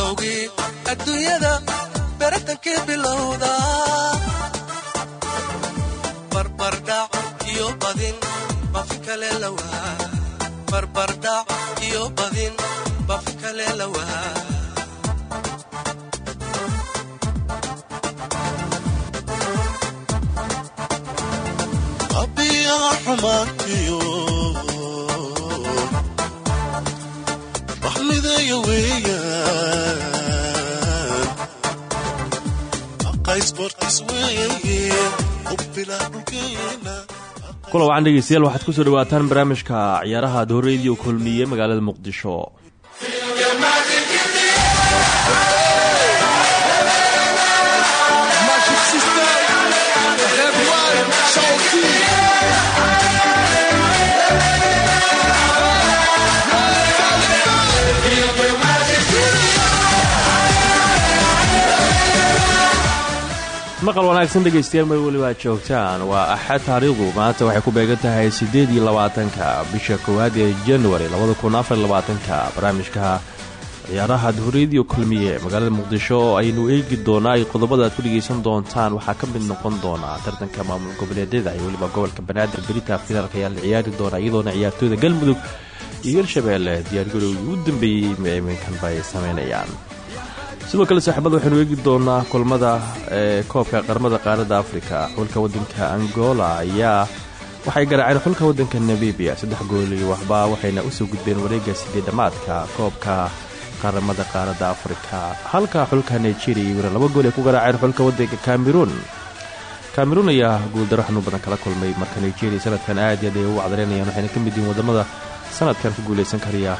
bilowgii adduunyada baratankii bilowda. Barbardhac iyo badin bafi kale lawaa barbardhac iyo badin bafi kale lawaa xumaantiyo baxmideeya weeyaan kula wacan dhegeystayaal waxaad ku soo dhawaataan barnaamijka ciyaaraha dooreediyo kulmiye magaalada muqdisho maqal wanaagsan dhegaystayaal mar weliba aad joogtaan. Waa axad taariikhdu maanta waxay ku beegan tahay siddeed iyo labaatanka bisha koowaad ee januari labada kun barnaamijka ciyaaraha duhuriyadiyo kulmiye. Magaalada muqdisho oo aynu eegi doonaa ay qodobada ku dhegaysan doontaan waxaa ka mid noqon doonaa tartanka maamul goboleedyada iyo weliba gobolka banaadir berita federaalk ayaa la ciyaari doonaa iyadoona ciyaartooyda galmudug iyo hirshabeelle diyaargarowgii u dambeeyey iminkanba ay sameynayaan sidoo kale saaxiibada waxaynu eegi doonaa kulmada ee koobka qaramada qaaradda afrika. Xulka wadanka angola ayaa waxay garaaceen xulka wadanka namibia. Saddex gool iyo waxba waxayna u soo gudbeen wareega sidii dhammaadka koobka qaramada qaaradda afrika. Halka xulka nigeria iyaguna laba gool ay ku garaaceen xulka wadanka cameroon. Cameroon ayaa guuldaro xanuun badan kala kulmay marka nigeria sanadkan aad iyo aad ay u wacdareynayaan waxayna ka mid yihiin waddamada sanadkan ku guuleysan karaya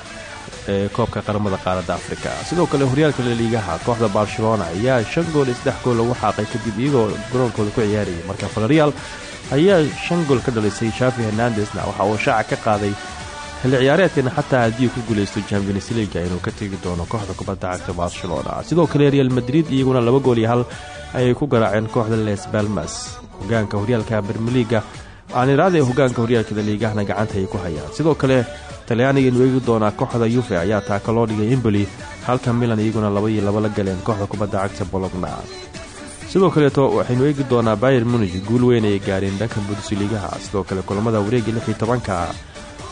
ee koobka qaramada qaaradda afrika. Sidoo kale horyaalka laliigaha kooxda barcelona ayaa shan gool iyo saddex gool lagu xaaqay kadib iyagoo garoonkooda ku ciyaarayay. Marka valerial ayaa shan gool ka dhalisay shafi hernandesna waxa uu shaaca ka qaaday xilli ciyaareedkana xataa haddii uu ku guuleysto champions leaga inuu ka tegi doono kooxda kubadda cagta barcelona. Sidoo kale real madrid iyaguna laba gool iyo hal ayay ku garaaceen kooxda les balmas hogaanka horyaalka bermeliga aaniraada ee hogaanka horyaalka laliigahana gacanta ay ku hayaan. Sidoo kale talyaanigaenu eegi doonaa kooxda yuve ayaa taaka loo dhigay emboli halka milan iyaguna laba iyo laba la galeen kooxda kubadda cagta bologna. Sidoo kaleeto waxaynu eegi doonaa bayer munig guul weyn ayay gaareen dhanka bundusliigaha sidoo kale kulamada wareega lix iyo tobanka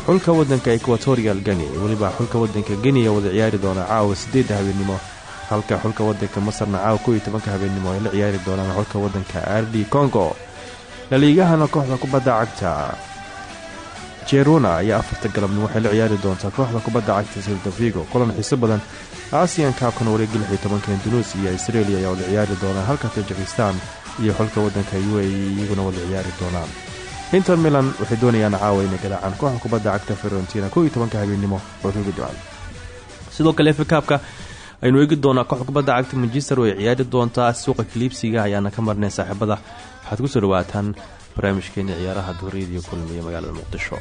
xulka wadanka equatorial geni weliba xulka wadanka geniya wada ciyaari doona caawa sideedda habeennimo halka xulka wadanka masarna caawa kow iyo tobanka habeennimo ay la ciyaari doonaan xulka wadanka ardi congo laliigahana kooxda kubadda cagta. Jeruna ayaa afarta galabnimo waxay la ciyaari doontaa kooxda kubadda cagta sildavigo kulan xiiso badan. Aasiyan kaabkan wareegi lix iyo tobanka indunuus iyo israeli ayaa wada ciyaari doonaan halka tajikistan iyo xulka wadanka u a iyaguna wada ciyaari doonaan. Inter milan waxay doonayaan caawa inay garaacaan kooxda kubadda cagta ferentina kow iyo tobanka habeennimo oo rugi ducan sidoo kale efikaabka aynu eegi doonaa kooxda kubadda cagta manchester oo ay ciyaari doontaa suuqa kaliibsiga ayaana ka marnay saaxiibada waxaad ku soo dhawaataan barnaamijkeeni ciyaaraha duuriyadiyo kulmiye magaalada muqdisho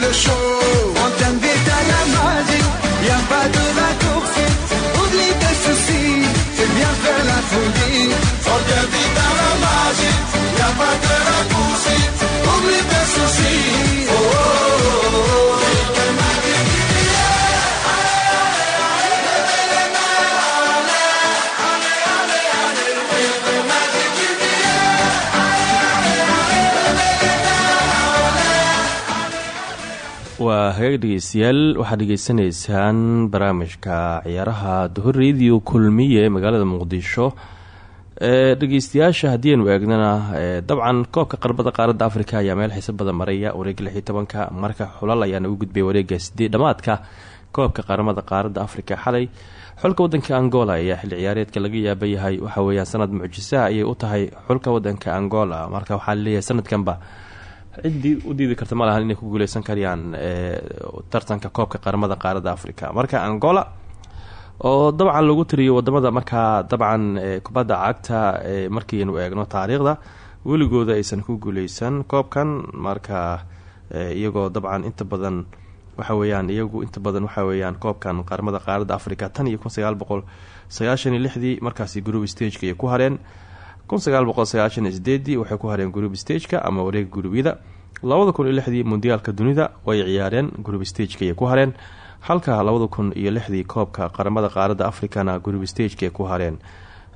le show. On t'invite à la magie, y pas de raccourci. Oublie tes soucis, c'est bien faire la folie. On t'invite à la magie, y pas de hagaag dhegeystayaal waxaad dhegeysanaysaan barnaamijka ciyaaraha duhur radio kulmiye magaalada muqdisho. Dhegeystayaasha haddii aynu eegnana dabcan koobka qarbada qaaradda africa ayaa meel xiisa badan maraya. Wareega lix iyo marka xulal ayaana u gudbay wareega sidee dhamaadka koobka qaramada qaaradda africa xalay xulka wadanka angola ayaa xilli ciyaareedka laga yaaba yahay. Waxa weeyaan sanad mucjisaha ayay u tahay xulka wadanka angola. Marka waxaa la leeyahay sanadkanba ciddii u diidi karta ma lahan inay ku guuleysan karayaan tartanka koobka qaramada qaaradda africa marka angola oo dabcan lagu tiriyo waddamada markaa dabcan kubadda cagta markiinu eegno taariikhda weligooda aysan ku guuleysan koobkan. Marka iyagoo dabcan inta badan waxa weeyaan iyagu inta badan waxa weeyaan koobkan qaramada qaaradda africa tan iyo kun sagaal boqol sagaashan iyo lixdii markaasi group stageka ay ku hareen waxay ku hareen group stageka ama wareega gurubyada labada kun iyo mundiyaalka dunida way ciyaareen group stageka ay ku hareen. Halka labada kun iyo lixdii koobka qaramada qaaradda africana group stageka ay ku hareen.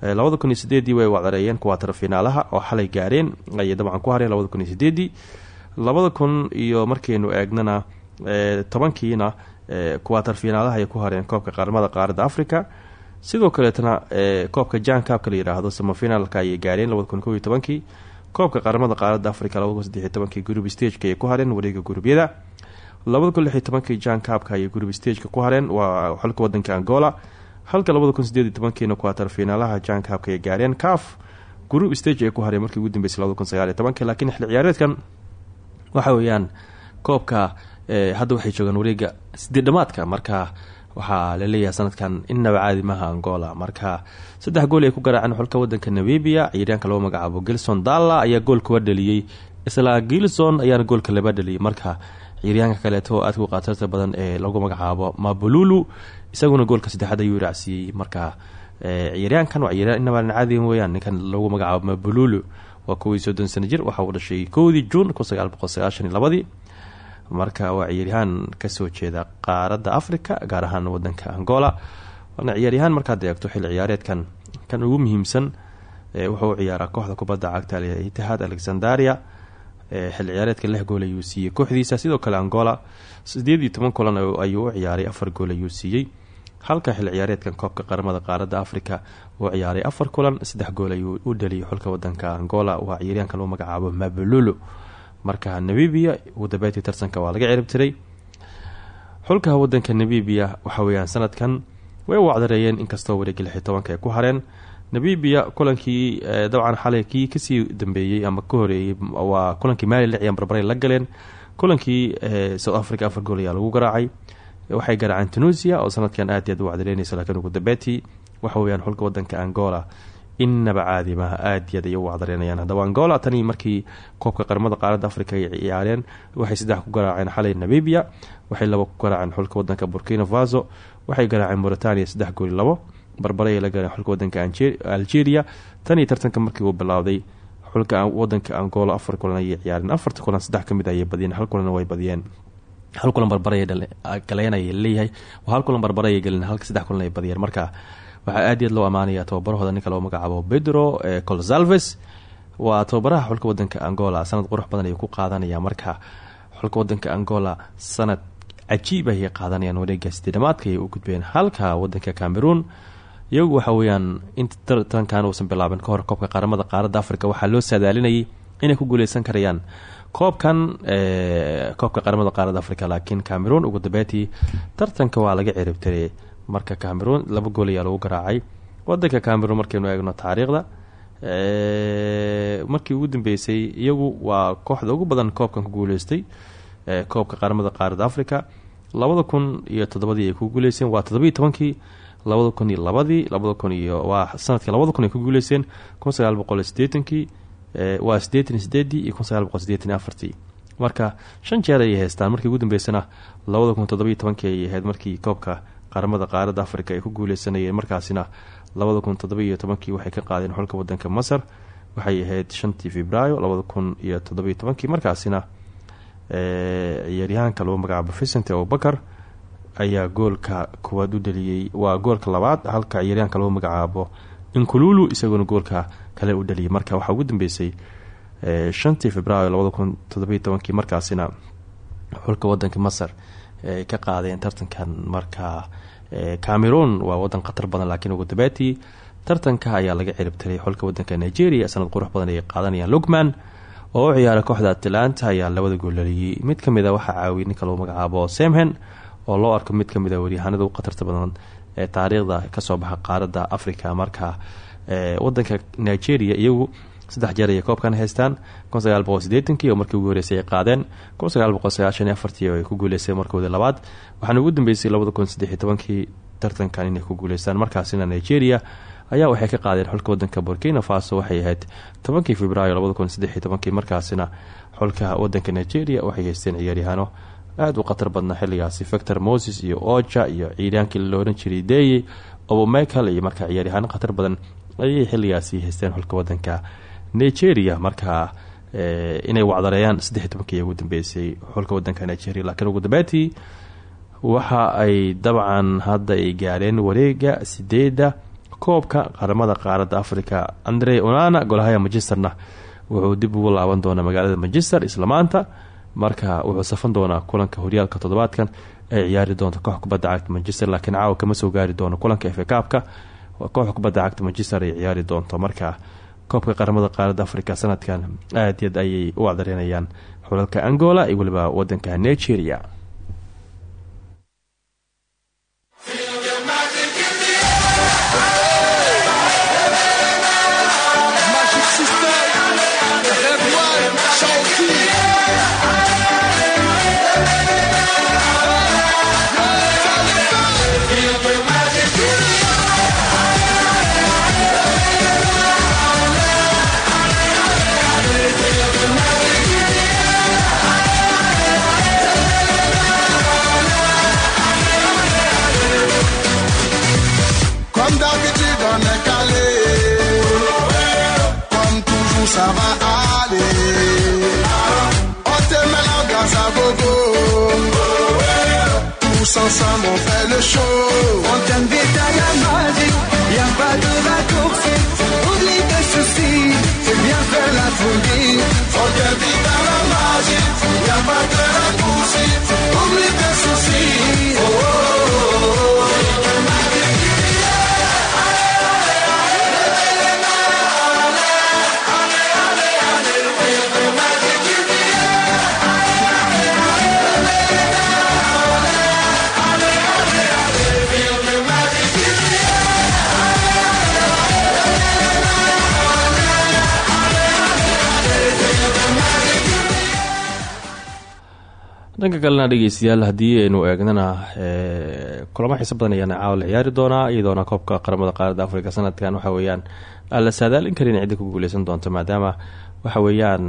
Labada kun iyo way wacdareeyeen kuwaatar finaalaha oo xalay gaareen ayay dabcan ku hareen labada kun iyo sideedii labada kun iyo markaynu eegnana tobankiina kuwaatar finaalaha ay ku hareen koobka qaramada qaaradda africa sidoo kaleetana koobka jan kaabka la yiraahdo samafinaalka ayay gaareen labada kun koobka qaramada qaaradda africa labada kun saddex iyo tobankii group stageka ku hareen wareega gurubyada labada kun lix iyo tobankii jan kaabka ayay group stageka ku hareen waa xulka wadanka angola. Halka labada kun sideed iyo tobankiina jan kaabka ayay gaareen caf group stage ay ku hareen markii ugu dambeysay labada kun laakiin xil ciyaareedkan waxa weeyaan koobka hadda waxay joogaan wareega sideed dhamaadka marka waxaa la leeyahay sanadkan innaba caadi maha angola. Marka saddex gool ay ku garaaceen xulka wadanka namibia. Ciyaaryaanka lagu magacaabo gilson dalla ayaa goolka dhaliyey isla gilson ayaana goolka laba dhaliyay. Marka ciyaaryaanka kaleeto oo aadka u qaatarta badan ee lagu magacaabo mabululu isaguna goolka saddexaad ayuu raacsiiyey. Marka ciyaaryaankan waa ciyaaryan innaba caadi weyaan ninkan lagu magacaabo mabululu waa kowii soddon sana jir. Waxa uu dhashay kowdii juun kun sagaal boqol sagaashan iyo labadii marka waa ciyaaryahaan ka soo jeeda qaaradda africa gaar ahaan wadanka angola. Waana ciyaaryahaan markaad eegto xilli ciyaareedkan. Kan ugu muhiimsan wuxuu ciyaaraa kooxda kubadda cagta itihaad alexandaria xilli ciyaareedka lix gool ayuu siiyey kooxdiisa. Sidoo kale angola sideed iyo toban kulan ayuu ciyaaray afar gool ayuu siiyey. Halka xilli ciyaareedkan koobka qaramada qaaradda africa uu ciyaaray afar kulan saddex gool ayuu u dhaliyay xulka wadanka angola. Waa ciyaaryaanka lagu magacaabo mabululu marka namibia ugu dambeyntii tartanka waa laga cirib xulka wadanka namibia waxa weyaan sanadkan way wacdareeyeen inkastoo wareegi lix iyo tobanka ku hareen. Namibia kulankii dabcan xalay kii ka sii dambeeyey ama ka waa kulankii maali liciyan barbaray la galeen. Kulankii south africa afar gool ayaa lagu garaacay. Waxay garaaceen tunuusia oo sanadkan aad iy aad u wacdareynaysa laakiin ugu dambeyntii waxa weyaan xulka wadanka angola innaba caadi maaha aad iy aad ay u wacdareynayaan. Haddaba angola tanii markii koobka qaramada qaaradda africa ay ciyaareen waxay saddex ku garaaceen xalay namibia waxay labo ku garaaceen xulka wadanka burkina faso waxay garaaceen mauritania saddex gooli labo. Barbaray ay la galeen xulka wadanka algeria. Tanii tartanka markii uu bilowday xulka wadanka angola afar kulan ayay ciyaareen. Afarta kulan saddex ka mid ayay badiyeen hal kulan way badiyeen. Hal kulan barbaray galeen ay leeyahay. Hal kulan barbaray galeen halka saddex kulan ay badiyeen. Marka waxaa aad iy aad loo amaanaya tababarahooda ninka loo magacaabo pedro colsalves waa tababaraha xulka wadanka angola. Sanad qurux badan ayuu ku qaadanaya. Marka xulka wadanka angola sanad cajiib ayay qaadanayaan wareega sideedhamaadka ayay u gudbeen halka wadanka cameroon. Iyagu waxa weyaan inta tartankan uusan bilaabin ka hor koobka qaramada qaaradda africa waxaa loo saadaalinayay inay ku guuleysan karayaan koobkan koobka qaramada qaaradda africa laakiin cameroon ugu dambeyntii tartanka waa laga ciribtiray marka cameroon laba gool ayaa lagu garaacay. Wadanka cameroon markaynu eegno taariikhda markii ugu dambeysay iyagu waa kooxda ugu badan koobkan ku guuleystay koobka qaramada qaaradda africa labada kun iyo toddobadii ay ku guuleyseen waa toddobiiyo tobankii. Labada kun iyo labadii labada kun iyo waa sannadkii labada kun ay ku guuleyseen kun sagaal boqol waa sideetan sideedii iyo kun sagaal marka shan jeer ayay haystaan markii ugu dambeysana labada kun toddobiiyo tobankii ayay ahayd markii koobka qaramada qaaradda africa ay ku guuleysanayeen markaasina labada kun toddobiiyo tobankii waxay ka qaadeen xulka wadanka masar. Waxay ahayd shantii februaayo labada kun iyo toddobiiyo tobankii markaasina ciyaaryahaanka lagu magacaabo vicent abubakar ayaa goolka kuwaad u dhaliyey waa goolka labaad halka ciyaaryahanka lagu magacaabo inkululu isaguna goolka kale u dhaliyay. Marka waxaa ugu dambeysay shantii februaayo labada kun tobankii markaasina xulka wadanka masar ay ka qaadeen tartankan markaa cameroon. Waa wadan khatar badan laakiin ugu dambeetii tartanka ayaa laga ciribtiray xulka wadanka nigeria. Sanad qurux badan ay qaadanayaan lugman oo u kooxda atlanta ayaa labada goolaliyey mid ka mid a waxaa caawiyay ninka lagu magacaabo semhen oo loo arko mid ka mid a waryahanada u khatarta badan ee taariikhda ka soo baxa qaarada africa marka wadanka nigeria iyagu saddex jeer ayay koobkan haystaan kun sagaal boqol sideetankii oo markii ugu horeysay ay qaadeen kun sagaal boqol sagaashan iyo afartii ay ku guuleysteen markooda labaad. Waxaana ugu dambeysay labada kun saddex tartankan inay ku guuleystaan. Markaasina nigeria ayaa waxay ka qaadeen xulka wadanka burkina faso waxay ahayd tobankii februaayo labada kun saddex markaasina xulka wadanka nigeria waxay haysteen ciyaaryahaano aada u khatar badnaa xilligaasi. Victor moses iyo oja iyo ciidaankii la oran jiray deye iyo markaa ciyaaryahaano khatar badan ayay xilligaasi haysteen xulka wadanka nigeria markaa inay wacdareeyaan saddex tobankii ugu dambeysay xulka wadanka nigeria. Laakiin ugu dambeyntii waxa ay dabcan hadda ay gaareen wareega sideeda koobka qaramada qaaradda africa andre onana golahaya manchesterna wuxuu dib ugu laaban doonaa magaalada manchester isla maanta. Marka wuxuu safan doonaa kulanka horyaalka toddobaadkan ay ciyaari doonto koox kubadda cagta manchester. Laakiin caawa kama soo gaari doono kulanka efe kaabka koox kubadda cagta manchester ay ciyaari doonto. Marka koobka qaramada qaaradda africa sanadkan aad yaad ayay u acdareynayaan xulalka angola iyo weliba wadanka nigeria dhanka kalena dhegeystayaal haddii aynu eegnana kulamo xiiso badan ayaana caawa la ciyaari doonaa iyadoona koobka qaramada qaaradda africa sanadkan waxa weeyaan aan la saadaalin karin cidda ku guuleysan doonto maadaama waxa weeyaan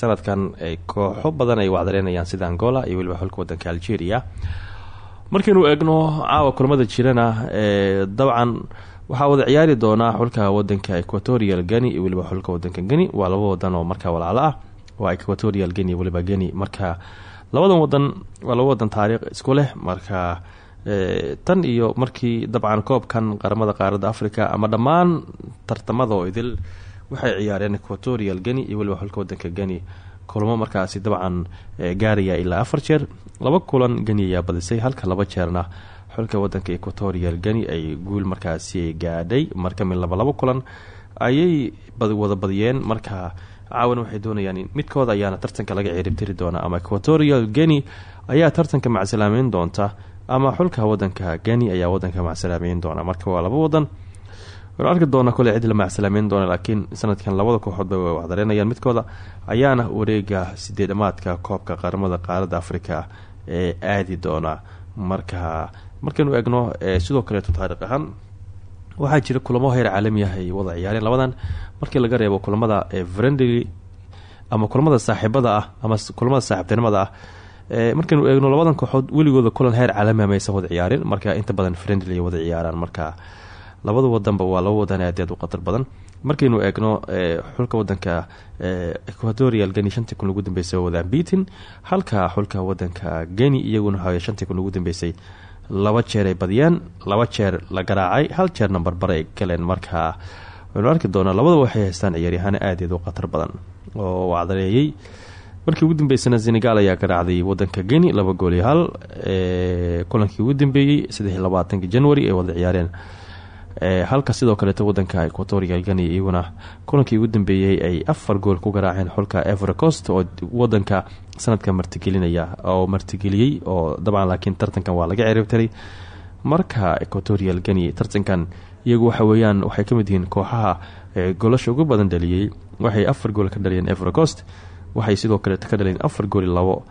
sanadkan kooxo badan ay wacdareynayaan sida angola iyo weliba xulka wadanka algeria. Markaynu eegno caawa kulamada jirana dabcan waxaa wada ciyaari doonaa xulka wadanka equatorial geni iyo weliba xulka wadanka geni waa laba wadan oo markaa walaalo ah. Waa equatorial geni weliba geni marka labadan wadan waa laba wadan taariikh isku leh. Marka tan iyo markii dabcan koobkan qaramada qaaradda africa ama dhammaan tartamada oo idil waxay ciyaareen equatorial geni iyo weliba xulka wadanka geni kulamo markaasi dabcan gaaraya ilaa afar jeer. Laba kulan geni ayaa badisay halka laba jeerna xulka wadanka equatorial geni ay guul markaasi gaadhay. Marka mid laba labo kulan ayay wada badiyeen. Marka caawan waxay doonayaan midkooda ayaana tartanka laga ciribtiri doona ama equatorial geni ayaa tartanka macsalaameyn doonta ama xulka wadanka geni ayaa wadanka macsalaameyn doona. Marka waa laba wadan waynu arki doona kole cid la macsalaameyn doona laakiin sanadkan labada kooxoodba way waxdareynayaan midkooda ayaana wareega sideedamaadka koobka qaramada qaaradda africa ee aadi doona. Marka markaynu eegno sidoo kaleeto taariikh ahaan waxaa jira kulamo heer caalami ah ay wada ciyaareen. Labadan markii laga reebo kulamada vrendly ama kulamada saaxiibada ah ama kulamada saaxiibtinimada ah markaynu eegno labadan kooxood weligooda kulan heer caalami ah maysan wada ciyaarin. Marka inta badan friendly wada ciyaaraan. Marka labada wadanba waa laba wadan aad aad u khatar badan. Markaynu eegno xulka wadanka equatorial geni shantii kun ugu dambeysay oo wadaan beatin halka xulka wadanka geni iyaguna haya shantii kun laba jeer ay badiyeen laba jeer la garaacay hal jeerna barbar ay galeen marka. Waynu arki doonaa labadaba waxay haystaan ciyaaryahaano aadaed u khatar badan oo wacdareeyey markii ugu dambeysana senegal ayaa garaacday wadanka geni laba gool iyo hal kulankii ugu dambeeyey saddex labaatanka january ay wada ciyaareen halka sidoo kaleeto wadanka equatorial geni iyaguna kulankii ugu dambeeyey ay afar gool ku garaaceen xulka evercost oo wadanka sanadka martigelinaya oo martigeliyey oo dabcan laakiin tartankan waa laga ciribtiray marka equatorial geni tartankan iyagu waxa weeyaan waxay ka mid yihiin kooxaha golasha ugu badan dhaliyey waxay afar gool ka dhaliyeen evercost waxay sidoo kale ka dhaleen afar gooli labo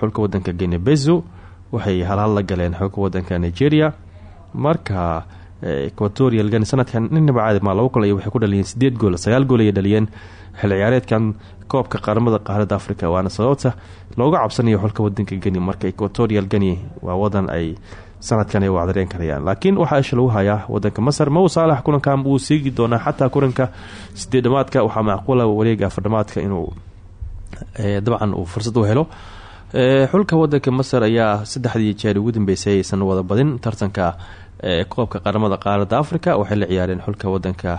xulka wadanka genebezo waxay halhal la galeen xulka wadanka nigeria. Marka equatorial gani sanadkan ninaba caadi maa labo kol waxay ku dhaliyeen sideed gool sagaal gool ayay dhaliyeen. Xil ciyaareedkan koobka qaramada qaarada africa waana sababta looga cabsanayo xulka wadanka geni marka equatorial gani waa wadan ay sanadkan ay wacdareen karayaan. Laakiin waxaa isha lagu hayaa wadanka masar mow saalax kulankan wuu siigi doonaa xataa kulanka sideedhamaadka waxaa macquula wareega afardhamaadka inuu dabcan uu fursad u helo. Xulka wadanka masar ayaa saddexdii jeer ugu dambeysay aysan wada badin tartanka koobka qaramada qaarada africa waxay la ciyaareen xulka wadanka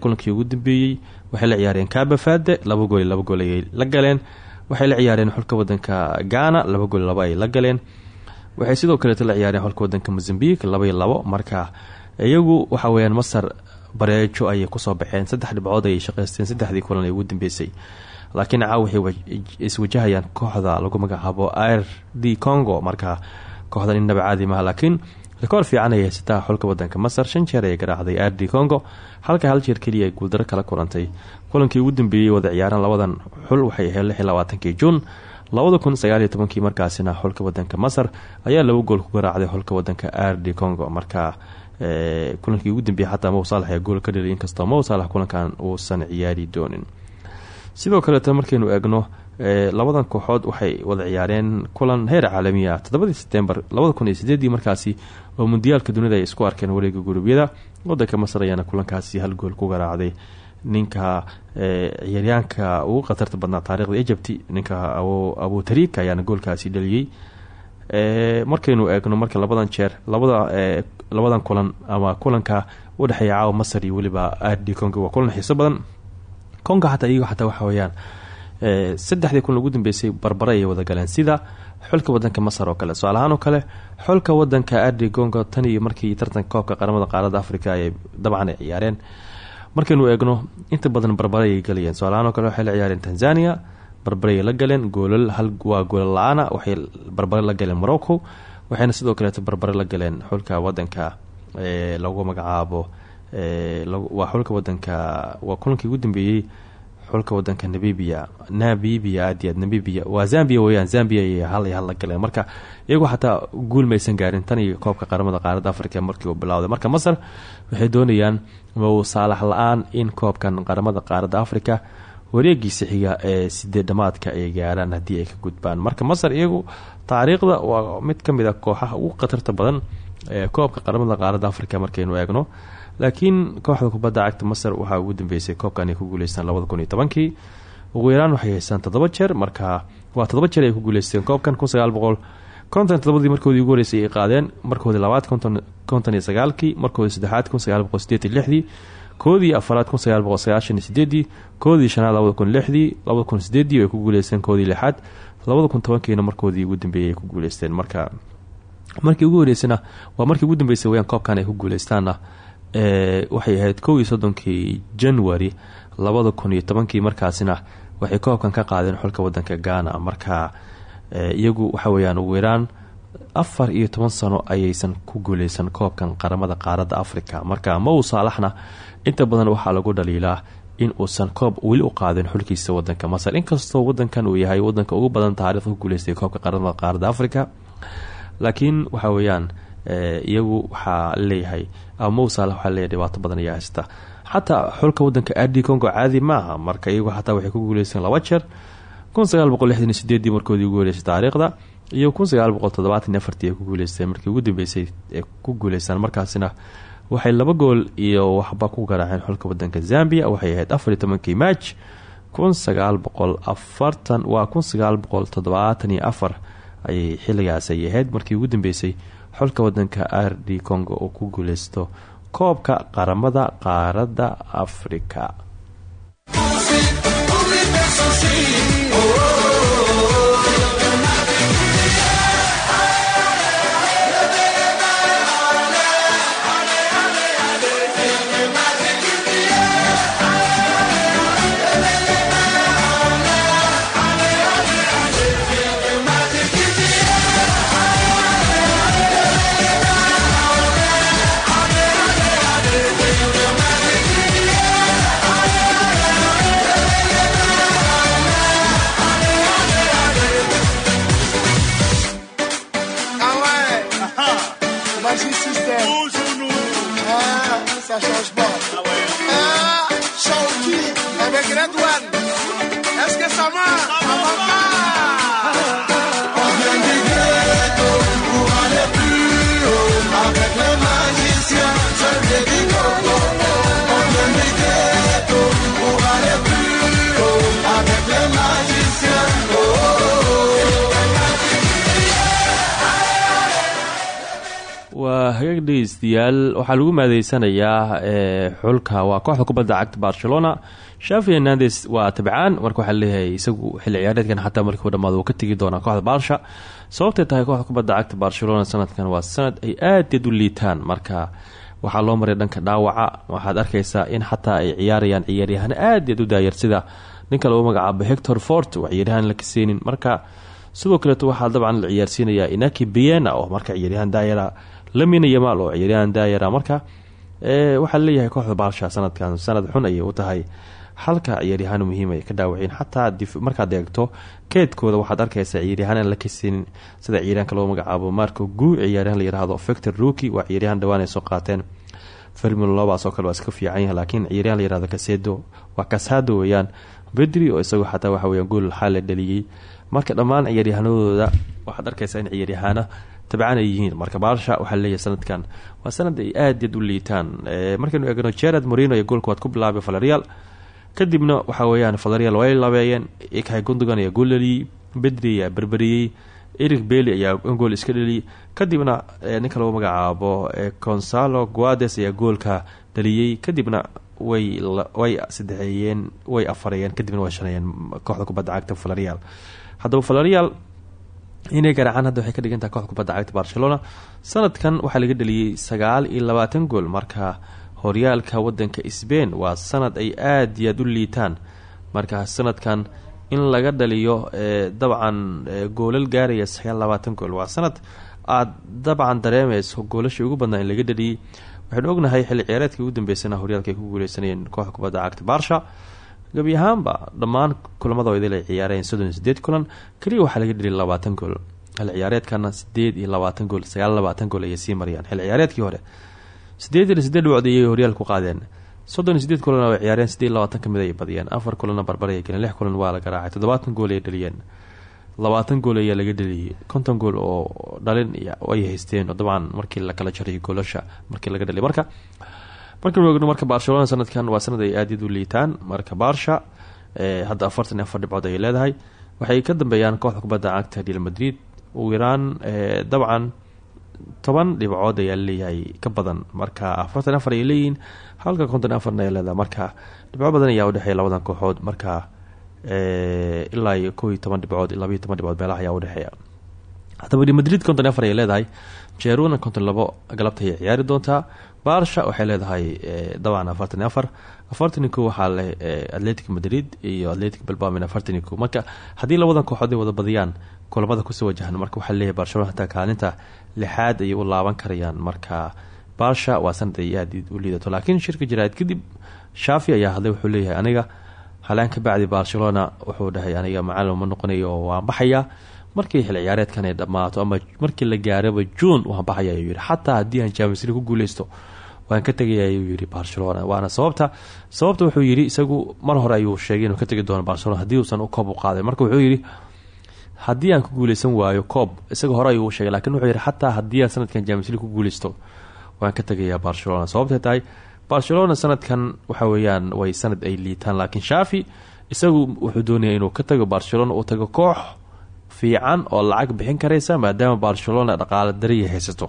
kulankii ugu dambeeyey. Waxay la ciyaareen kabafade laba gool laba gool ayay la galeen. Waxay la ciyaareen xulka wadanka ghana laba gool laba ay la galeen. Waxay sidoo kaleeto la ciyaareen xulka wadanka mozambique laba iyo labo marka iyagu waxa weyaan masar bareejo ayay ku soo baxeen. Saddex dhibcood ayay shaqeysteen saddexdii kulan ee ugu dambeysay. Laakiin caaw waxay iswajahayaan kooxda lagu magacaabo r congo. Marka kooxdan innaba caadi maha laakiin rikoor fiican ay haysataa xulka wadanka masar shan jeer ayay garaacday r d congo halka hal jeer keliya ay guuldaro kala kulantay. Kulankii ugu dambeeyey wada ciyaaraan labadan xul waxay ahayd lix iyo juun. Labada kun sagaaliyo tobankii markaasina xulka wadanka masar ayaa laba gool ku garaacday xulka wadanka r d congo. Marka kulankii ugu dambeeyey xataa mow saalax ee gool ka dhelay inkastoo mow saalax kulankan uusan ciyaari doonin. Sidoo kaleeto markaynu eegno labadan kooxood waxay wada ciyaareen kulan heer caalamiya. Toddobadii setembar labada kun iyo oo mundiyaalka dunida ay isku arkeen wareega gurubyada wadanka masar ayaana kulankaasi hal gool ku garaacday. Ninka ciyaaryaanka ugu khatarta badnaa taarikhda egypt ninka abu tariik ayaana goolkaasi dhaliyey markaynu eegno marka labadan jeer labada labadan kulan ama kulanka udhexeeya caawa masar iyo weliba rd congo waa kulan xiiso badan. Congo xataa iyago xataa waxa weyaan saddexdii kulan ugu dambeysay barbare ayay wada galeen. Sida xulka wadanka masar oo kale. Tusaalahaan oo kale xulka wadanka rd congo tan iyo markii tartanka koobka qaramada qaarada africa ay dabcan ay ciyaareen. Markaynu eegno inta badan barbare ayay galayeen. Tusaalahaan oo kale waxay ciyaareen tanzania barbareay la galeen. Goolal hal waa goolal la'aana waxay barbare la galeen morocco. Waxayna sidoo kaleeto barbare la galeen xulka wadanka lagu magacaabo waa xulka wadanka waa kulankii ugu dambeeyey xulka wadanka namibia namibia aad iyo aad namibia waa zambia weyaan zambia ayay hal iyo hal la galeen. Marka iyagoo xataa guul maysan gaarin tan iyo koobka qaramada qaarada africa markii uu bilowday marka masar waxay doonayaan mow saalax la'aan in koobkan qaramada qaarada africa wareegiisa xiga ee sideedhamaadka ay gaaraan haddii ay ka gudbaan. Marka masar iyagu taariikhda waa mid ka mid a kooxaha ugu khatarta badan ee koobka qaramada qaarada africa markaynu eegno laakiin kooxda kubadda cagta masar waxaa ugu dambeysay koobkan ay ku guuleystaan labada kun ugu yaraan waxay haystaan toddoba jeer marka waa toddoba jeer ay ku guuleysteen koobkan kun sagaal boqol. Markoodii ugu horeysay ay qaadeen markoodii labaad konton konton iyo sagaalkii markoodii saddexaad kun sagaal boqol koodii afaraad kun sagaal boqol koodii shanaad labada kun lixdii labada kun ay ku guuleysteen koodii lixaad labada kun tobankiina markoodii ugu dambeeyay ay ku guuleysteen. Marka markii ugu horeysana waa markii ugu dambeysay weyaan koobkan ay ku guuleystaanna waxay ahayd kow iyo soddonkii january labada kun iyo tobankii markaasina waxay koobkan ka qaadeen xulka wadanka ghana. Marka iyagu waxa weyaan ugu yaraan afar iyo toban sano ayaysan ku guuleysan koobkan qaramada qaaradda africa marka mow saalaxna inta badan waxaa lagu dhaliilaa in uusan koob weli u qaadin xulkiisa wadanka masar inkastoo wadankan uu yahay wadanka ugu badan taarikhda ku guuleystay koobka qaramada qaaradda africa laakiin waxa weyaan iyagu waxaa leeyahay mow saalax waxaa leeyahay dhibaato badan ayaa haysta. Xataa xulka wadanka adi congo caadi maaha marka iyagu xataa waxay ku guuleysteen laba jeer. Kun boqol lixdan iyo sideedii markoodii ugu horeysay taariikhda iyo kun boqol toddobaatan iyo ku guuleysteen. Markii ugu dambeysay ee ku guuleystaan markaasina waxay laba gool iyo waxba ku garaaceen xulka wadanka zambia. Waxay ahayd afar iyo tobankii maaj boqol afartan waa kun boqol toddobaatan iyo afar ayay xilligaas ay ahayd. Markii ugu dambeysay xulka wadanka r d congo uu ku guuleysto koobka qaramada qaaradda afrika hagaag dhegeystayaal waxaa lagu maadeysanayaa ee xulka waa kooxda kubadda cagta barcelona. Shafi hernandes waa tabcaan marka waxaa isagu xilli ciyaareedkan xataa markii u dhamaado wuu ka tegi doonaa kooxda barsha sababtay tahay kooxda kubadda cagta barcelona sanadkan waa sanad ay aadaed u liitaan. Marka waxaa loo maray dhanka dhaawaca waxaad arkaysaa in xataa ay ciyaarayaan ciyaaryahano aadaed u daayar sida ninka lagu magacaabo hector fort waa ciyaaryahan la kaseynin marka sidoo kaleeto waxaa dabcan la ciyaarsiinayaa inaki biena oo marka ciyaaryahan daayara lamina yamaal oo ciyaaryahan daayara. Marka waxaa leeyahay kooxda baalsha sanadkan sanad xun ayay u tahay. Halka ciyaaryahaan muhiim ay ka dhaawaceen xataa markaad eegto keedkooda waxaad arkaysaa ciyaaryahaan aan la kasinin sida ciyaaryahanka loo magacaabo marco gu ciyaaryahan la yihahdo victor ruki waa ciyaaryahan dhawaan ay soo qaateen. Fermin lobas oo kale waa fiican laakiin ciyaaryahan la yihahdo kasedo waa kasado weeyaan. Bedri oo isagoo xataa waxa weya gool xaala dhaliyey marka dhammaan ciyaaryahanadooda waxaad arkaysaa in ciyaaryahaano tabcaan ay yihiin. Marka baalsha waxaa leeyahay sanadkan. Waa sanad ay aadaed u liitaan. Markaynu eegno gerard morino iyo goolka waad ku bilaabay valerial kadibna waxaa weyaan valerial way labeeyeen ikhay gundogan ayaa gool dhaliyey bedri ayaa berberiyey eric bely ayaa gool iska dhaliyey kadibna ninka lagu magacaabo consalo guades ayaa goolka dhaliyey kadibna way way sadexeeyeen way afareeyeen kadibna way shaneeyeen kooxda kubadda cagta valerial haddaba valerial inay garaacaan hadda waxay ka dhigantaha kooxda kubadda cagta barcelona. Sanadkan waxaa laga dhaliyey sagaal iyo labaatan gool. Marka horyaalka wadanka sbain waa sanad ay aada iyo aada u liitaan. Marka sanadkan in laga dhaliyo dabcan goolal gaaraya sagaal labaatan gool. Waa sanad aada dabcan dareemeyso goolashii ugu badnaa in laga dhaliyey waxaynu ognahay xilli ciyaareedkii ugu dambeysana horyaalka ay ku guuleysanayeen kooxda kubadda cagta barsha gebi ahaanba dhammaan kulamada idil ay ciyaareen soddon iyo sideed kulan keliya waxaa laga dheliya labaatan gool. Xil ciyaareedkana sideed iyo labaatan gool sagaal labaatan gool ayay sii mariyaan xil ciyaareedkii hore sideed iyo sideed dhibcood ayay ku qaadeen. Soddon iyo sideed kulan way ciyaareen sideed labaatan ka mid ay badiyeen. Afar kulanna barbar ay galeen lix kulan waa la garaacay. Toddobaatan gool ay dhaliyeen. Labaatan gool ayaa laga dhaliyey konton gool oo dhalin ay haysteen. Oo dabcan markii la kala jaray goolasha markii laga dhaliy marka markaynu eegno marka barcelona sanadkan waa sanad ay aadiyad u liitaan marka barsha hadda afartan iyo afar dhibcood ayay leedahay. Waxay ka dambeeyaan kooxda kubadda cagta real madrid. Ugu yaraan dabcan toban dhibcood ayaa leeyahay ka badan. Marka afartan afar ay leeyihiin halka konton afarna ay leedahay. Marka dhibco badan ayaa udhexeeya labadan kooxood. Marka ilaa iyo kow iyo toban dhibcood labayo toban dhibcood meelaha ayaa udhexeeya haddaba real madrid konton afar ayay leedahay. Jeruna konton labo galabta ayay ciyaari doontaa barsha waxay leedahay dabcan afartan afar. Afartan leh atletic madrid iyo atletic bilbamin afartan ko marka haddii labadan kooxood ay wada badiyaan kulamada ku soo wajahan marka waxaa leeyahay barcelona hataa kaalinta lixaad ayay u laaban karayaan. Marka barsha waa sanad ay u liidato. Laakiin shirka jaraad kadib shafi ayaa hadlay wuxuu leeyahay aniga halaan bacdi barcelona wuxuu dhahay aniga macalin ma noqonayo waan baxayaa markii xil ciyaareedkan ay dhammaato ama markii la gaaraba june waan baxaya ayuu yihi xataa haddii aan jamisli ku guuleysto waan ka tegaya ayuu barcelona. Waana sababta sababta wuxuu yihi isagu mar hore ayuu sheegay inuu ka tegi doono barcelona haddii uusan koob u qaaday. Marka wuxuu yihi haddii aan ku guuleysan waayo koob isaga hore ayuu sheegay lakiin wuxuu yihi xataa haddii aan sanadkan jamisli ku guuleysto waan ka tegayaa barcelona. Sababtay tahay barcelona sanadkan waxa weeyaan way sanad ay liitaan laakiin shafi isagu wuxuu doonaya inuu ka tago barcelona uu tago koox fiican oo lacag bixin karaysa maadaama barcelona dhaqaale dariya haysato.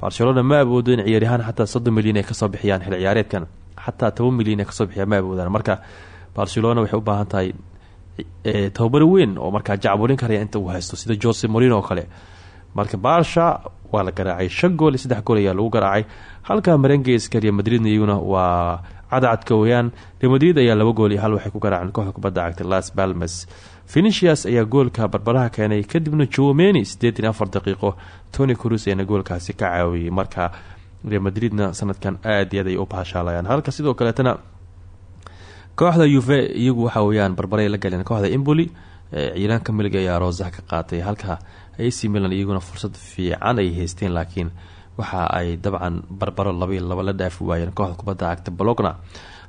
Barcelona ma awoodo in ciyaaryahaan xataa soddon milyan ay ka soo bixiyaan xil ciyaareedkan xataa toban milyan ay ka soo bixiyaan ma awoodaan. Marka barcelona waxay u baahan tahay tababaro weyn oo markaa jacburin karaya inta uu haysto sida jose morino oo kale. Marka barsha waa la garaacay shan gool iyo saddex gool ayaa lagu garaacay. Halka marengeska real madridna iyaguna waa cadcadka weyaan real madrid ayaa laba gool iyo hal waxay ku garaaceen kooxda kubadda cagta las balmes venicius ayaa goolka barbaraha keenay kadibna jomeni siddeetan iyo afar daqiiqo. Tony cruz ayaana goolkaasi ka caawiyey marka real madridna sanadkan aada iyo aad ay u bahashaalayaan halka sidoo kaleetana kooxda uve iyagu waxa weyaan barbaray la galeen kooxda imboli ciiraanka milig ayaa roosaha ka qaatay. Halka ac milan iyaguna fursad fiican ay haysteen laakiin waxa ay dabcan barbaro labaiyo laba la dhaafi waayeen kooxda kubadda cagta bologna.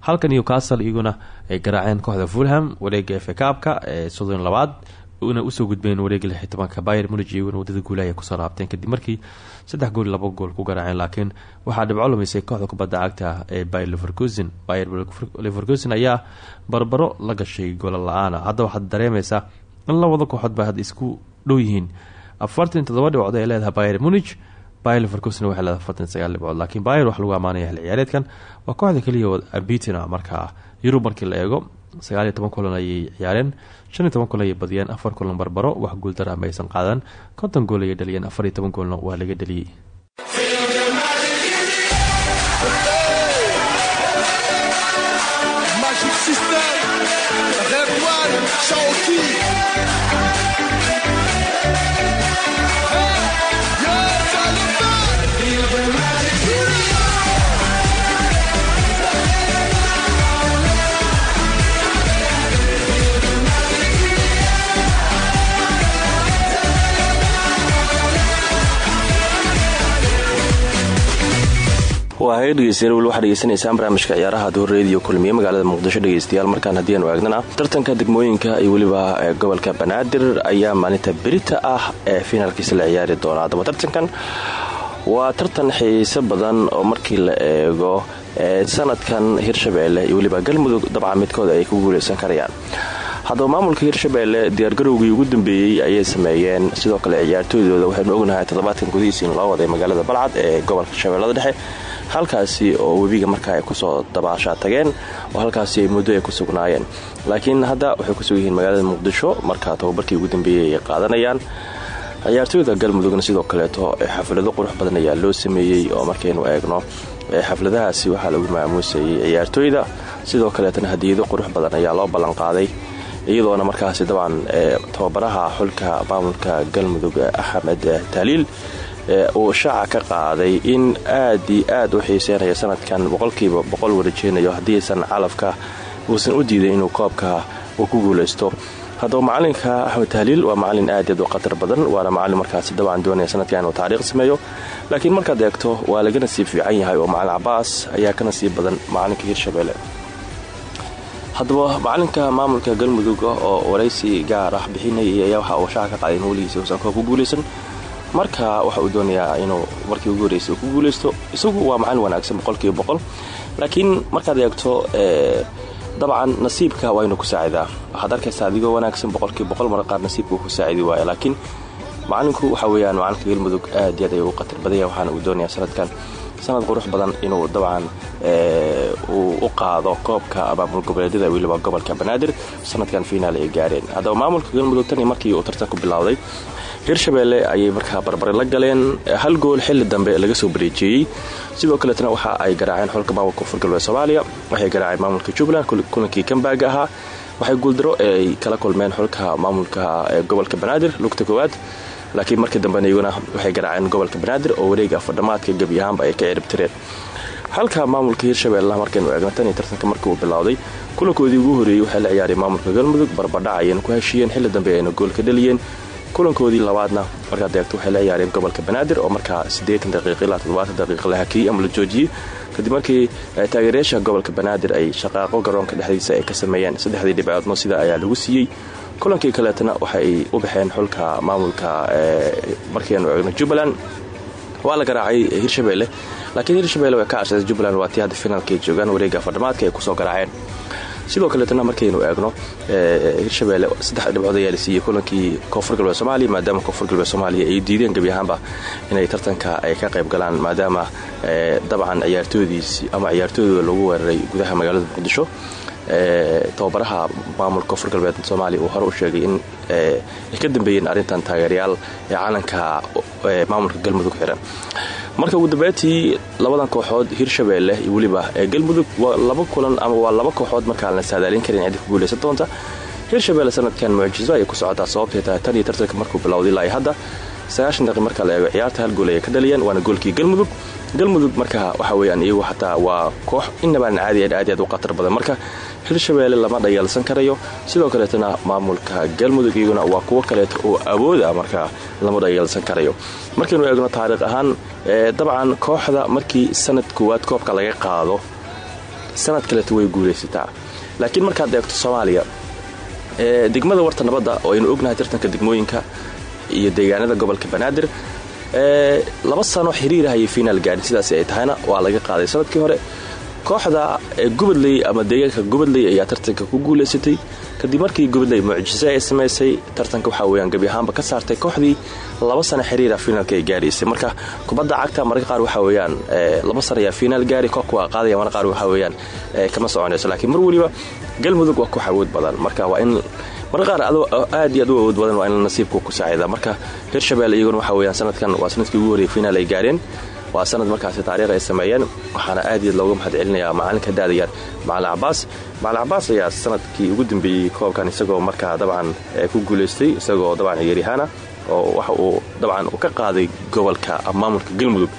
Halka newcastle iyaguna ay garaaceen kooxda fulham wareega efe kaabka ee soddon labaad una u soo gudbeen wareega lix iyo tobanka bayer munig iyaguna waddada guulaha ay ku soo laabteen kadib markii saddex gool laba gool ku garaaceen laakiin waxaa dhibco lumisay kooxda kubadda cagta ee bayer leverkusen. Bayer leverkusen ayaa barbaro la gashay goola la'aana. Hadda waxaad dareemaysaa in labada kooxood ba had isku dhow yihiin. Afartan todoba dhibcood ay leedahay bayer munig bayer leverkusen waxay leedahay afartan sagaal dhibcood laakiin bayer wax lagu amaanaya xil ciyaareedkan. Waa kooxda keliya oo abitina markaa yurub markii la eego sagaal iyo toban kulan ayay ciyaareen. Shan iyo toban kulan ayay badiyeen afar kulan barbaro wax guuldara ma aysan qaadan. Konton gool ayay dhaliyeen afar iyo toban goolna waa laga dhaliyey waa hay dhegeystayaal waxaad dhegeysanaysaan barnaamijka ciyaaraha duur reediyo kulmiye magaalada muqdisho dhegeystayaal. Markaan haddii aanu eegnana tartanka degmooyinka iyo weliba ee gobolka banaadir ayaa maalinta berita ah ee finaalkiisa la ciyaari doona haddaba tartankan waa tartan xiiso badan oo markii la eego ee sanadkan hirshabeelle iyo weliba galmudug dabcan midkooda ay ku guuleysan karayaan. Haddaba maamulka hirshabeelle diyaargarowgii ugu dambeeyey ayay sameeyeen. Sidoo kale ciyaartooydooda waxaynu ognahay toddobaadkan gudihiisa in loo waday magaalada balcad ee gobolka shabeellada dhexe halkaasi oo webiga markaa ay ku soo dabaashaa tageen oo halkaasi ay muddo ay ku sugnaayeen. Laakiin hadda waxay ku sugan yihiin magaalada muqdisho markaa tababarkii ugu dambeeyey ay qaadanayaan. Ciyaartooyda galmudugna sidoo kaleeto xaflado qurux badan ayaa loo sameeyey oo markaynu eegno xafladahaasi waxaa lagu maamuusayay ciyaartooyda. Sidoo kaleetana hadiyado qurux badan ayaa loo ballanqaaday iyadoona markaasi dabcan tababaraha xulka maamulka galmudug axmed taaliil uu shaaca ka qaaday in aad iyo aad u xiiseynaya sanadkan boqolkiiba boqol warajeynayo haddiisan calafka uusan u diiday inuu koobka uu ku guulaysto. Haddaba macalinka axmed tahliil waa macalin aad aad u badan waana macalin markaasi dabcan doonaya sanadkan inuu taariikh sameeyo. Laakiin markaad eegto waa laga nasiib fiican yahay oo macalin cabaas ayaa ka nasiib badan macalinka hirshabeelle haddaba macalinka maamulka galmudug oo waraysi gaar ah bixinayay ayaa waxa uu shaaca ka qaaday in weligiisa uusan ku guulaysan marka waxa uu doonayaa inuu markii ugu horreysay ku guulaysto isagu waa macalin wanaagsan boqolkiiba boqol. Laakiin markaad eegto dabcan nasiibka waa inuu ku saacidaa. Waxaad arkaysa adigoo wanaagsan boqolkiiba boqol mar qaar nasiibka ku saacidi waaya laakiin macalinku waxa weeyaan macalinka galmudug aad iyo aad ayuu u khatar badanya waxaana uu doonayaa sanadkan. Sanad qurux badan inuu dabcan uu u qaado koobka maamul goboleedyada weliba gobolka banaadir sanadkan finaal ay gaareen. Haddaba maamulka galmudug tani markii uu tartanku bilowday hirshabeelle ayay markaa barbare la galeen. Hal gool xilli dambe laga soo bareejeeyey sidoo kaleetna waxa ay garaaceen xulka maamulka koonfur galbeed soomaaliya. Waxay garaaceen maamulka jubbaland kulankii kambaaga ahaa. Waxay guuldaro ay kala kulmeen xulka maamulka gobolka banaadir lugta koowaad. Laakiin markii dambena iyaguna waxay garaaceen gobolka banaadir oo wareega afardhamaadka gebi ahaanba ay ka ciribtireen halka maamulka hirshabeelle markaynu eegno tan iyo tartanka markii uu kulankoodii ugu horeeyey waxay la ciyaareen maamulka galmudug barbadhac ayayna ku heshiiyeen xilli dambe ayna gool ka dhaliyeen kulankoodii labaadna markaad eegto waxay la ciyaareen gobolka banaadir oo markaa siddeetan daqiiq ilaa toddobaatan daqiiq la hakiyey ama la joojiyey. Kadib markii taageerayaasha gobolka banaadir ay shaqaaqo garoonka dhexdiisa ay ka sameeyeen saddexdii dhibcoodno sida ayaa lagu siiyey. Kulankii kaleetana waxaay u baxeen xulka maamulka markaynu eegno jubbaland. Waa la garaacay hirshabeelle laakiin hirshabeelle way ka cashaysay jubbaland waa tii hadda finaalka ay joogaan wareega afardhamaadka ay ku soo garaaceen sidoo kaleetana markaynu eegno hirshabeelle saddex dhibcood ayaa la siiyey kulankii koonfur galbeed soomaaliya maadaama koonfur galbeed soomaaliya ay diideen gebi ahaanba inay tartanka ay ka qayb galaan maadaama dabcan ciyaartoodiisi ama ciyaartooydooda lagu weeraray gudaha magaalada muqdisho. Tababaraha maamulka koonfur galbeed soomaaliya uu hore u sheegay in ay ka dambeeyeen arrintan taageerayaal ee calanka maamulka galmudug xiran marka ugu dambeyntii labadan kooxood hirshabeelle iyo weliba ee galmudug waa laba kulan ama waa laba kooxood markaan la saadaalin karin ciddi ku guulaysan doonta. Hirshabeelle sanadkan mucjiso ayay ku socotaa sababtay tahay tan iyo tartanka markuu bilowday ilaa hadda sagaashan daqiiq marka la eego ciyaarta hal gool ayay ka dhaliyeen waana goolkii galmudug. Galmudug marka waxa weyaan iyagu xataa waa koox inabaan caadi aad aad u khatar badan. Marka hirshabeelle lama dhayaalsan karayo. Sidoo kaleetana maamulka galmudug iyaguna waa kuwo kaleeto oo awood ah lama dhayaalsan karayo. Markaynu eegno taariikh ahaan dabcan kooxda markii sanad koowaad koobka laga qaado sanad kaleeto way guulaysataa laakiin markaad eegto soomaaliya degmada warta nabadda oo aynu ognahay tartanka degmooyinka iyo deegaanada gobolka banaadir laba sano xiriirah ayay finaal gaadhin. Sidaas ay tahayna waa laga qaaday. Sanadkii hore kooxda gubadley ama deegaanka gubadley ayaa tartanka ku guulaysatay kadib markii gubadley mucjise ay samaysay tartanka waxaa weyaan gebi ahaanba ka saartay kooxdii laba sano xiriira finaalka ay gaadhaysay. Marka kubadda cagta mararka qaar waxaa weyaan laba sano ayaa finaal gaari koobka waa qaadaya marka qaar waxaa weyaan kama soconayso. Laakiin mar weliba galmudug waa koox awood badan. Marka waa in marka qaar aad iyo aad u awood badan nasiibku ku saacida marka hirshabelle iyaguna waxa weyaan sanadkan waa sannadkii ugu horreyay finaal ay gaareen. Waa sanad markaasi taariikh ay sameeyeen waxaana aad iyaad looga mahad celinayaa macalinka daadayaan macalin cabaas macalin cabaas ayaa sannadkii ugu dambeeyey koobkan isagoo markaa dabcan ku guulaystay isagoo dabcan ciyaaryahaana oo waxa uu dabcan ka qaaday gobolka maamulka galmudug.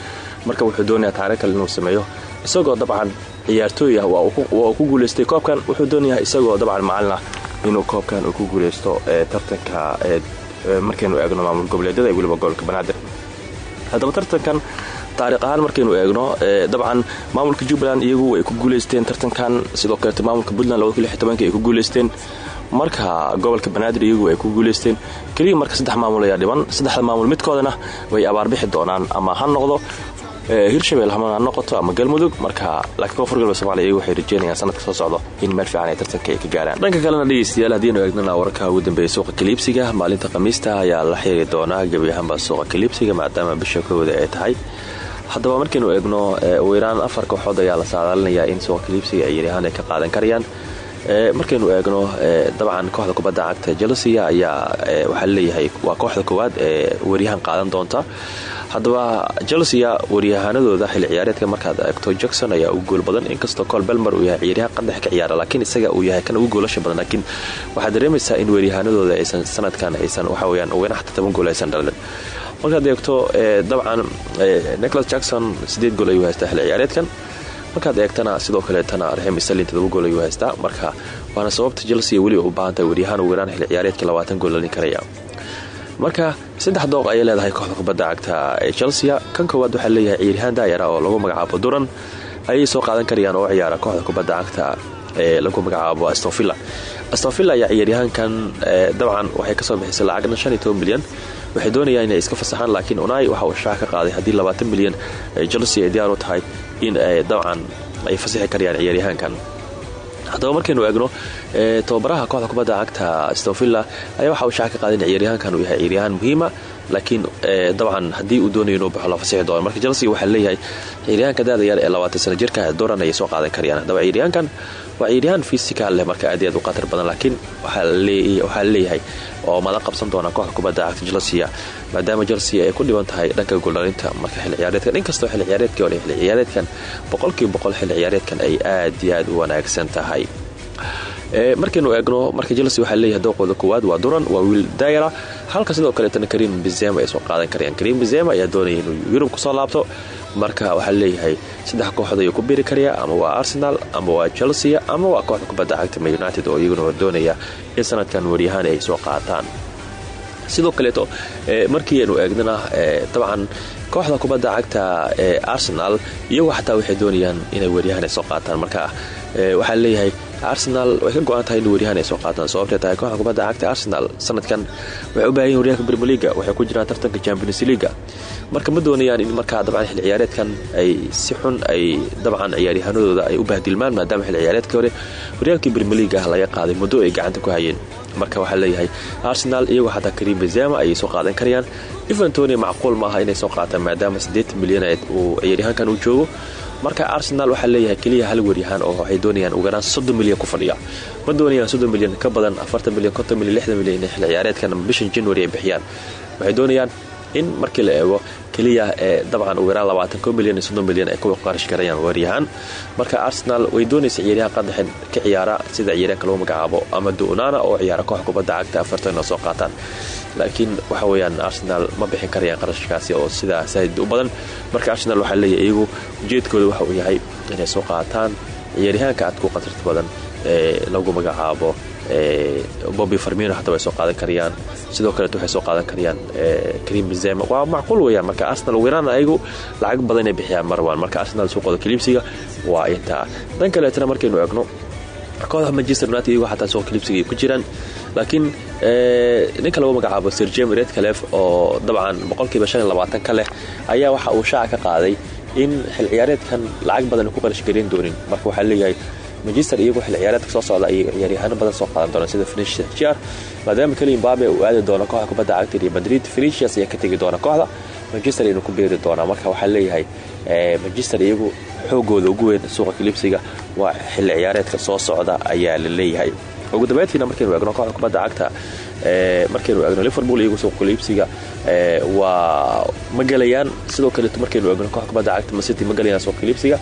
Marka wuxuu doonayaa taariikh kale inuu sameeyo. Isagoo dabcan ciyaartooy waa ku guulaystay koobkan. Wuxuu doonayaa isagoo dabcan macalin inuu koobkan uu ku guulaysto tartanka markaynu eegno maamul goboleedyada ee weliba gobolka banaadir. Haddaba tartankan taariikh ahaan markaynu eegno dabcan maamulka jubbaland iyagu ay ku guulaysteen tartankan sidoo kaleeto maamulka puntland ay ku guulaysteen marka gobolka banaadir iyagu ay ku guulaysteen keliya marka saddex maamul ayaa dhiban saddexda maamul midkoodana way abaarbixi doonaan ama ha noqdo hirshabelle hama ha noqoto ama galmudug? Marka laakiin koonfur galbeed somalia iyagu waxay rajeynayaan sanadka soo socdo in meel fiican ay tartanka ka gaaraan. Dhanka kalena dhegeystayaal haddiinu eegnana wararka ugu dambeeya suuqa kaliibsiga maalinta khamiista ayaa la xiri doonaa gebi ahaanba suuqa kaliibsiga maadaama bisha kooda ay tahay. Haddaba markaynu eegno ugu yaraan afar kooxood ayaa la saadaalinayaa in suuqa kaliibsiga ay yaryahaan ay ka qaadan karayaan. Markaynu eegno dabcan kooxda kubadda cagta chelsea ayaa waxaa leeyahay waa kooxda koowaad ee waryahan qaadan doonta haddaba chelsea waryahanadooda xilli ciyaareedka markaad eegto jackson ayaa ugu gool badan. Inkastoo col belmer uu yahay ciyaaryahan qandex ka ciyaara laakiin isaga uu yahay kan ugu goolasha badan. Laakiin waxaad dareemaysaa in waryahanadooda aysan sanadkan aysan waxaweyaan ugan xataa toban gool aysan dhalin. Markaad eegto dabcan nicholas jackson sideed gool ayuu haystaa xilli ciyaareedkan. Markaad eegtana sidoo kaleetana raxim stalin todoba gool ayuu haystaa. Marka waana sababta chelsea weliba u baahantahay waryahaan ugu yaraan xilli ciyaareedka labaatan gool lalin karaya marka saddex dooq ayay leedahay kooxda kubadda cagta ee chelsea kan koowaad waxaa leeyahay ciyaaryahaan daayara oo lagu magacaabo duran. Ayay soo qaadan karayaan oo ciyaara kooxda kubadda cagta ee lagu magacaabo astonvilla astonvilla ayaa ciyaaryahaankan dabcan waxay ka soo bixisay lacagna milyan. Waxay doonayaan inay iska fasaxaan laakiin unai waxa uu shaac qaaday haddii labaatan milyan chelsea ay diyaar u tahay in dabcan ay fasixi karayaan ciyaaryahaankan haddaba markaynu eegno tababaraha kooxda kubadda cagta stonvilla ayaa waxa uu shaac ka ciyaaryahaankan uu yahay ciyaaryahaan muhiima laakiin dabcan haddii uu doonayo inuu baxo la fasixi doono marka chelsea waxaa leeyahay ciyaaryahanka ee labaatan sana jirka doran ayay soo qaadan karayaan. Haddaba ciyaaryahankan waa ciyaaryahaan fisikaal leh marka aad aad u khatar badan laakiin waxaa leeyahay oo mala qabsan doona kooxda kubadda cagta chelsea maadaama chelsea ay ku dhiban tahay dhanka gooldhalinta marka xilli ciyaareedkan inkastoo xilli ciyaareedkii hore xilli ciyaareedkan boqolkiiba boqol xilli ciyaareedkan ay aad iyo aad u wanaagsan tahay. Markaynu eegno marka chelsea waxaa leeyahay dooqooda koowaad waa duran waa wiil daayara halka sidoo kaleetana karim bizema ay soo qaadan karayaan. Karim bizema ayaa doonaya inuu yurub ku soo laabto. Marka waxaa leeyahay saddex kooxood ayuu ku biri karaya ama waa arsenal ama waa chelsea ama waa kooxda kubadda cagta man united oo iyaguna doonaya in sanadkan waryahaan ay soo qaataan sidoo kaleeto markii aynu eegnana dabcan kooxda kubadda cagta ee arsenal iyagu xataa waxay doonayaan inay waryahaan ay soo qaataan. Marka waxaa leeyahay arsenal way ka go-an tahay in waryahaan ay soo qaataan. Sababtay tahay kooxda kubadda cagta arsenal sanadkan waxay u baahan yihiin waryaalka brmeliga waxay ku jiraan tartanka champions leaga marka ma doonayaan in markaa dabcan xilli ciyaareedkan ay si xun ay dabcan ciyaaryahanadooda ay u bahdilmaan maadaama xilli ciyaareedkii hore waryaalkii brmeliga ah laga qaaday muddo ay gacanta ku hayeen marka waxaa leeyahay arsenal iyagoo xataa karim bezama ayay soo qaadan karayaan eventoni macquul ma aha inay soo qaataan maadaama siddeetan milyan uu ciyaaryahaankan uu joogo. Marka arsenal waxaa leeyahay keliya hal waryahaan oo waxay doonayaan ugu yaraan soddon milyan ku fadhiya. Ma doonayaan soddon milyan ka badan afartan milyan konton milyan lixdan milyan inay xilli ciyaareedkan bishan january ay bixiyaan. Waxay doonayaan in markii la eego keliya ee dabcan ugu yaraan labaatan milyan iyo soddon milyan ay ku qarash karayaan waryahaan marka arsenal way doonaysa ciyaaryahan qadaxen ka ciyaara sida ciyaaryahanka lagu magacaabo ama du'nana oo ciyaara koox kubadda cagta afartan oo soo qaataan. Laakiin waxa weyaan arsenal ma bixin karayaan qarashkaasi oo sidaa saahid u badan. Marka arsenal waxaa leeyahay iyagu ujeedkooda waxa uu yahay inay soo qaataan ciyaaryahaanka aad ku khatarta badan ee lagu magacaabo bobby farmino hataa way soo qaadan karayaan sidoo kaleet waxay soo qaadan karayaan karim benzema. Waa macquul weyaan marka arsenal wiraan ayagu lacag badan inay bixiyaan marwan marka arsenal suuqooda kaliibsiga waa intaa dan kaleetana markaynu eegno kooxda manchester united iyagu xataa suuqa kaliibsiga ay ku jiraan. Laakiin ninka lagu magacaabo sir jem redcalef oo dabcan boqolkiiba ka leh ayaa waxa uu shaaca ka qaaday in xil ciyaareedkan lacag badan ku qarash garin doonin. Marka waxaa leeyahay manchester iyagu xil ciyaareedka soo socda ayay ciyaaryahaano badan soo qaadan doonaan sida finish jr maadaama keli mbabe uu aadi doono kooxda kubadda cagta iyo madrid. Finicias ayaa ka tegi doona kooxda manchester inuu ku beeri doonaa. Marka waxaa leeyahay manchester iyagu xoogooda ugu weyn suuqa kalibsiga waa xilli ciyaareedka soo socda ayaa la leeyahay ugu dambeyntiina markaynu eegno kooxda kubadda cagta markaynu eegno liverpool iyagu suuqa kaliibsiga waa ma gelayaan sidoo kaleeto markaynu eegno kooxda kubadda cagta masity ma gelayaan suuqa kaliibsiga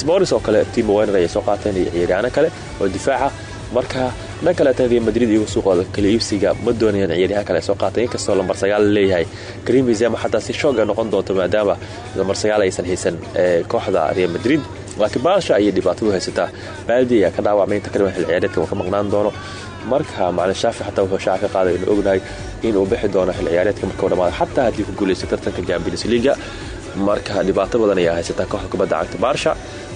spors oo kale timo wener ayay soo qaateen iyo ciyaaryahaano kale oo difaaca marka dhan kaleetan real madrid iyagu suuqooda kala iibsiga ma doonayaan ciyaaryahan kale soo qaatay? Inkastoo lambar sagaal leeyahay. Karim benzema xataa si shoog ay noqon doonto maadaama lambar sagaal aysan haysan kooxda real madrid. Laakiin baasha ayay dhibaatadu haysataa baaldi ayaa ka dhaawacmay inta xil ciyaareedka uu ka maqnaan doono. Marka macalin shaafi xataa wuxuu shaaca ka qaaday inu ognahay inuu bixi doono xil ciyaareedka markuu dhamaado xataa haddii ku tartanka champions leaga marka dhibaato badan ayaa haysataa kooxda kubadda cagta baarsha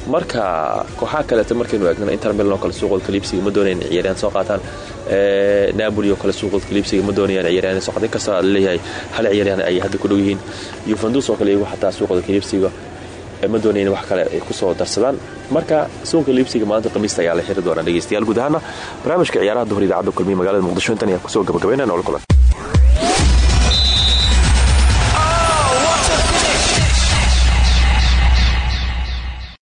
marka kooxaha kaleeta markaynu eegno inter milan oo kale suuqooda kaliibsiga ma doonayaan ciyaaryahan soo qaataan. Napoli oo kale suuqooda kaliibsiga ma doonayaan ciyaaryahan soo qaataan. Inkastoo leeyahay hal ciyaaryahan ay hadda ku dhow yihiin. Yuventus oo kale iyagu xataa suuqooda kaliibsiga ma doonayeen wax kale ay ku soo darsadaan. Marka suunka liibsiga maanta khamiista ayaa la xiri doonaa dhegeystayaal guud barnaamijka ciyaaraha duhur idaacadda kulmiye magaalada muqdisho intan ayaa ku soo gabagabeynaya nool kulan